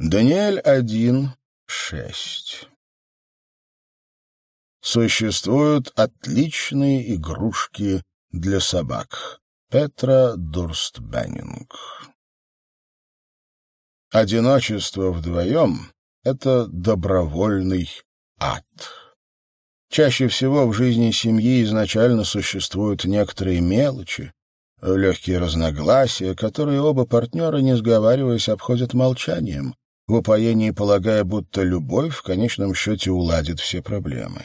Даниэль 1, 6. Существуют отличные игрушки для собак. Петра Дурстбеннинг. Одиночество вдвоем — это добровольный ад. Чаще всего в жизни семьи изначально существуют некоторые мелочи, легкие разногласия, которые оба партнера, не сговариваясь, обходят молчанием, в упоении полагая, будто любовь в конечном счете уладит все проблемы.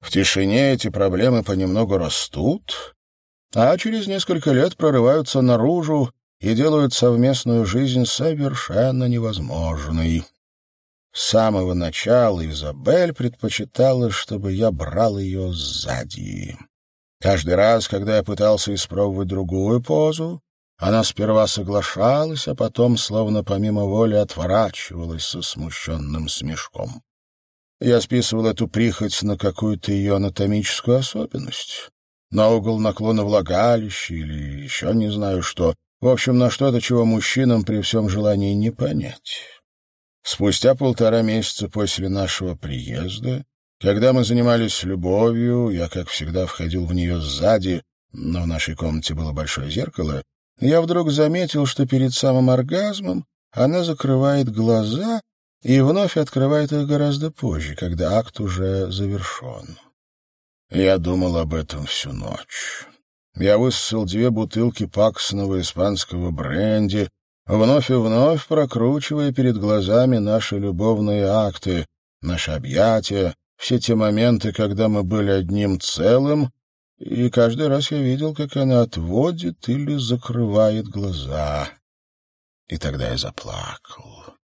В тишине эти проблемы понемногу растут, а через несколько лет прорываются наружу и делают совместную жизнь совершенно невозможной. С самого начала Изабель предпочитала, чтобы я брал ее сзади. Каждый раз, когда я пытался испробовать другую позу, она сперва соглашалась, а потом, словно помимо воли, отворачивалась со смущенным смешком. Я списывал эту прихоть на какую-то ее анатомическую особенность, на угол наклона влагалища или еще не знаю что, в общем, на что-то, чего мужчинам при всем желании не понять. Спустя полтора месяца после нашего приезда, когда мы занимались любовью, я, как всегда, входил в нее сзади, но в нашей комнате было большое зеркало, я вдруг заметил, что перед самым оргазмом она закрывает глаза и вновь открывает их гораздо позже, когда акт уже завершен. Я думал об этом всю ночь. Я высосал две бутылки паксного испанского бренди, вновь и вновь прокручивая перед глазами наши любовные акты, наши объятия, все те моменты, когда мы были одним целым, и каждый раз я видел, как она отводит или закрывает глаза. И тогда я заплакал.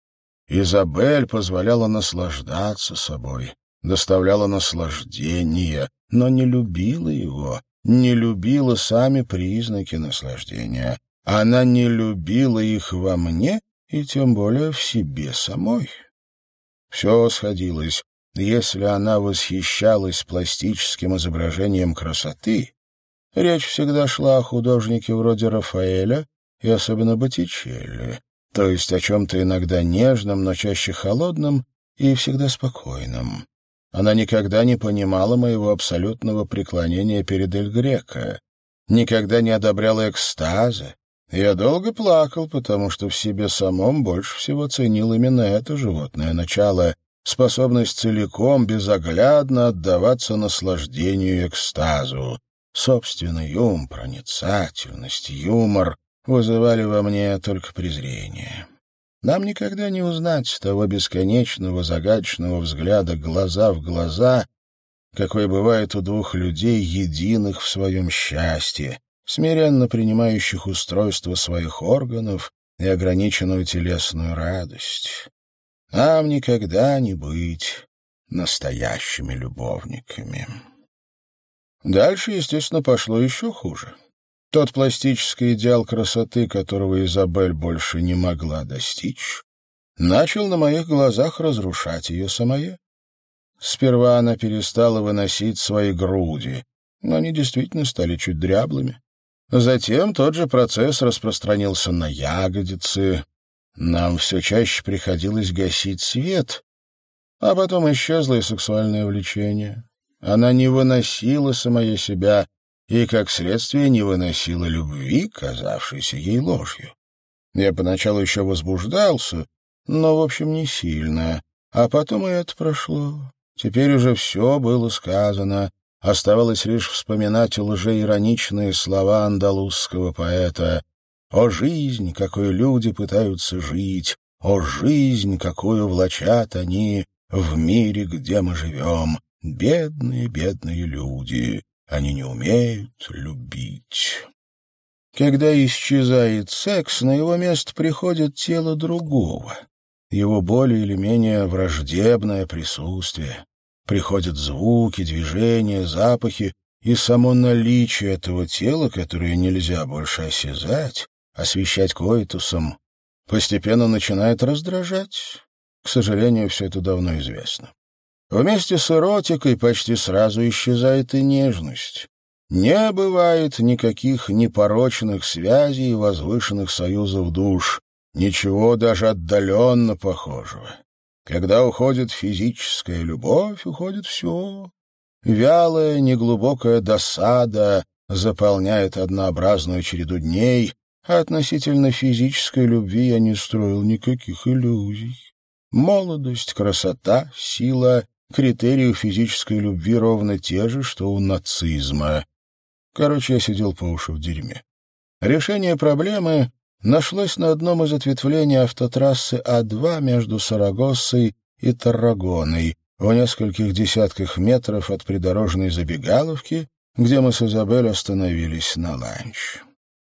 Изабель позволяла наслаждаться собой, доставляла наслаждение, но не любила его, не любила сами признаки наслаждения. Она не любила их во мне и тем более в себе самой. Все сходилось если она восхищалась пластическим изображением красоты, речь всегда шла о художнике вроде Рафаэля и особенно Боттичелли, то есть о чем-то иногда нежном, но чаще холодном и всегда спокойном. Она никогда не понимала моего абсолютного преклонения перед Эль Греко, никогда не одобряла экстаза. Я долго плакал, потому что в себе самом больше всего ценил именно это животное начало — способность целиком, безоглядно отдаваться наслаждению и экстазу. Собственный ум, проницательность, юмор вызывали во мне только презрение. Нам никогда не узнать того бесконечного загадочного взгляда глаза в глаза, какой бывает у двух людей, единых в своем счастье, смиренно принимающих устройство своих органов и ограниченную телесную радость. Нам никогда не быть настоящими любовниками. Дальше, естественно, пошло еще хуже. Тот пластический идеал красоты, которого Изабель больше не могла достичь, начал на моих глазах разрушать ее самое. Сперва она перестала выносить свои груди, но они действительно стали чуть дряблыми. Затем тот же процесс распространился на ягодицы, нам все чаще приходилось гасить свет, а потом исчезло и сексуальное влечение. Она не выносила самое себя и, как следствие, не выносила любви, казавшейся ей ложью. Я поначалу еще возбуждался, но, в общем, не сильно, а потом и это прошло. Теперь уже все было сказано, оставалось лишь вспоминать лжеироничные слова андалузского поэта о жизнь, какой люди пытаются жить, о жизнь, какую влачат они в мире, где мы живем. Бедные, бедные люди, они не умеют любить. Когда исчезает секс, на его место приходит тело другого, его более или менее враждебное присутствие. Приходят звуки, движения, запахи, и само наличие этого тела, которое нельзя больше осязать, освещать коитусом, постепенно начинает раздражать. К сожалению, все это давно известно. Вместе с эротикой почти сразу исчезает и нежность. Не бывает никаких непорочных связей и возвышенных союзов душ. Ничего даже отдаленно похожего. Когда уходит физическая любовь, уходит все. Вялая, неглубокая досада заполняет однообразную череду дней, а относительно физической любви я не строил никаких иллюзий. Молодость, красота, сила — критерии физической любви ровно те же, что у нацизма. Короче, я сидел по уши в дерьме. Решение проблемы нашлось на одном из ответвлений автотрассы А2 между Сарагоссой и Таррагоной, в нескольких десятках метров от придорожной забегаловки, где мы с Изабель остановились на ланч.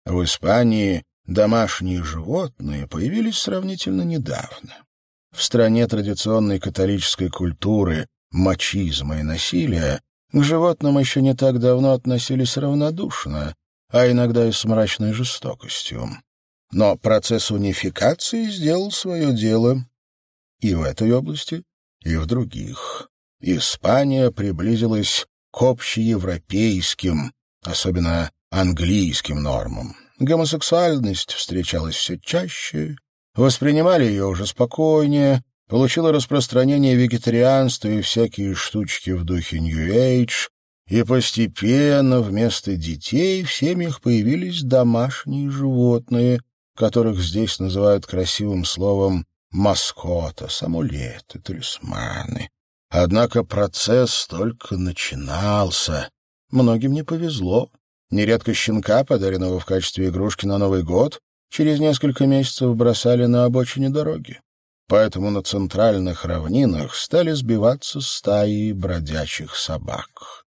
В Испании домашние животные появились сравнительно недавно. В стране традиционной католической культуры, мачизма и насилия к животным еще не так давно относились равнодушно, а иногда и с мрачной жестокостью. Но процесс унификации сделал свое дело и в этой области, и в других. Испания приблизилась к общеевропейским, особенно английским нормам. Гомосексуальность встречалась все чаще, воспринимали ее уже спокойнее, получила распространение вегетарианства и всякие штучки в духе Нью-Эйдж, и постепенно вместо детей в семьях появились домашние животные, которых здесь называют красивым словом маскота, самулеты, талисманы. Однако процесс только начинался. Многим не повезло. Нередко щенка, подаренного в качестве игрушки на Новый год, через несколько месяцев бросали на обочине дороги. Поэтому на центральных равнинах стали сбиваться стаи бродячих собак.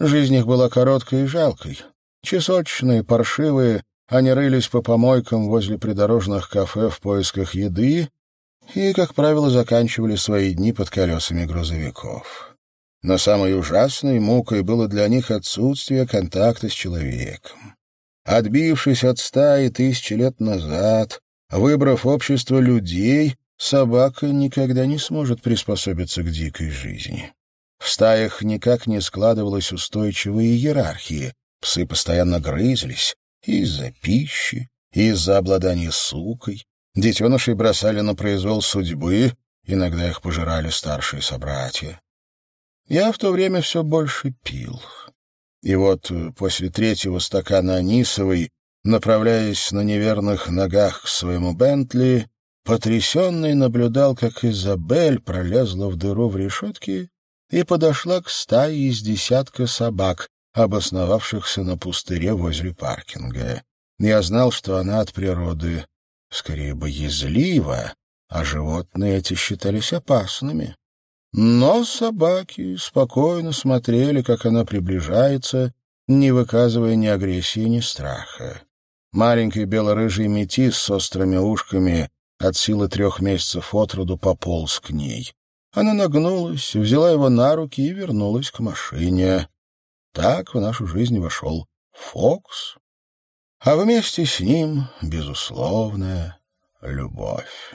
Жизнь их была короткой и жалкой. Чесочные, паршивые, они рылись по помойкам возле придорожных кафе в поисках еды и, как правило, заканчивали свои дни под колесами грузовиков. Но самой ужасной мукой было для них отсутствие контакта с человеком. Отбившись от стаи тысячи лет назад, выбрав общество людей, собака никогда не сможет приспособиться к дикой жизни. В стаях никак не складывалась устойчивая иерархии, псы постоянно грызлись из-за пищи, из-за обладания сукой, Детенышей бросали на произвол судьбы, иногда их пожирали старшие собратья. Я в то время все больше пил. И вот э, после третьего стакана анисовой, направляясь на неверных ногах к своему Бентли, потрясенный наблюдал, как Изабель пролезла в дыру в решетке и подошла к стае из десятка собак, обосновавшихся на пустыре возле паркинга. Я знал, что она от природы скорее боязливо, а животные эти считались опасными. Но собаки спокойно смотрели, как она приближается, не выказывая ни агрессии, ни страха. Маленький бело-рыжий метис с острыми ушками от силы трех месяцев от роду пополз к ней. Она нагнулась, взяла его на руки и вернулась к машине. Так в нашу жизнь вошел Фокс, а вместе с ним безусловная любовь.